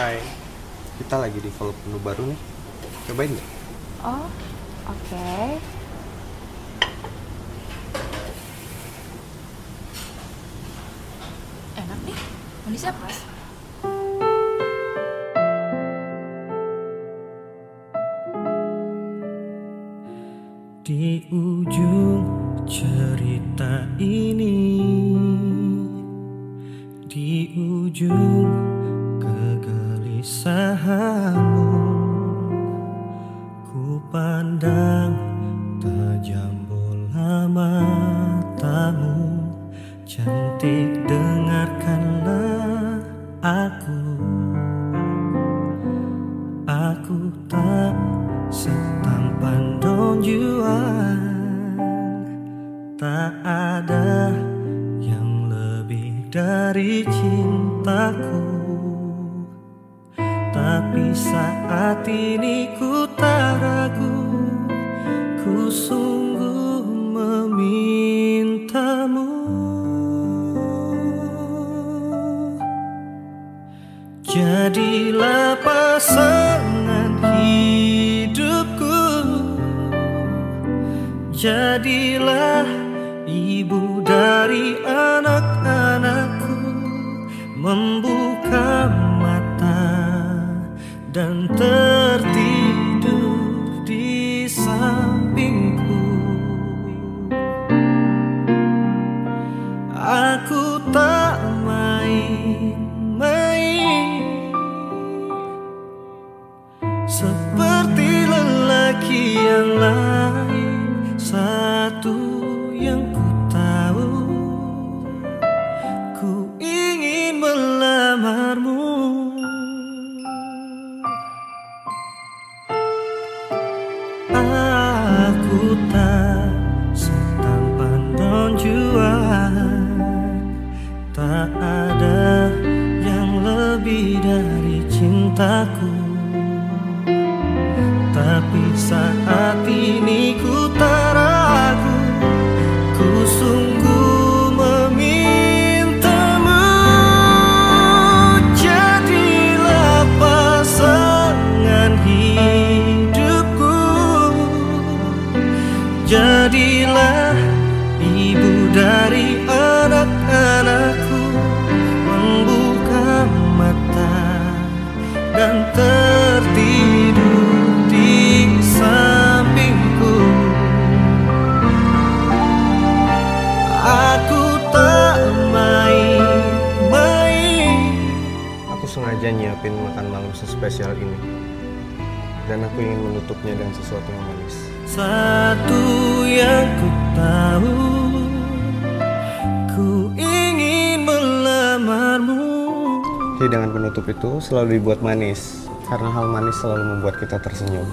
Hai, kita lagi develop menu baru nih. Cobain nggak? Oh, oke. Enak nih. Manisnya pas. Di ujung cerita ini Di ujung kegelisahanmu Ku pandang tajam bola matamu. Cantik dengarkanlah aku. Aku tak setampan Don Juan. Tak ada yang lebih dari cintaku Tapi saat ini ku tak ragu Ku sungguh memintamu. Jadilah pasangan hidupku. Jadilah ibu dari anak-anakku. Membuka dan tertidur di sampingku. Aku tak main-main. Seperti lelaki yang lain Satu yang ku Aku tak setampan Juan Tak ada yang lebih dari cintaku. Tapi saat Jadilah ibu dari anak-anakku Membuka mata dan tertidur di sampingku Aku tak main-main Aku sengaja nyiapin makan malam sespesial ini. Dan aku ingin menutupnya dengan sesuatu yang manis. Satu yang ku tahu Ku ingin melamarmu Hidangan penutup itu selalu dibuat manis. Karena hal manis selalu membuat kita tersenyum.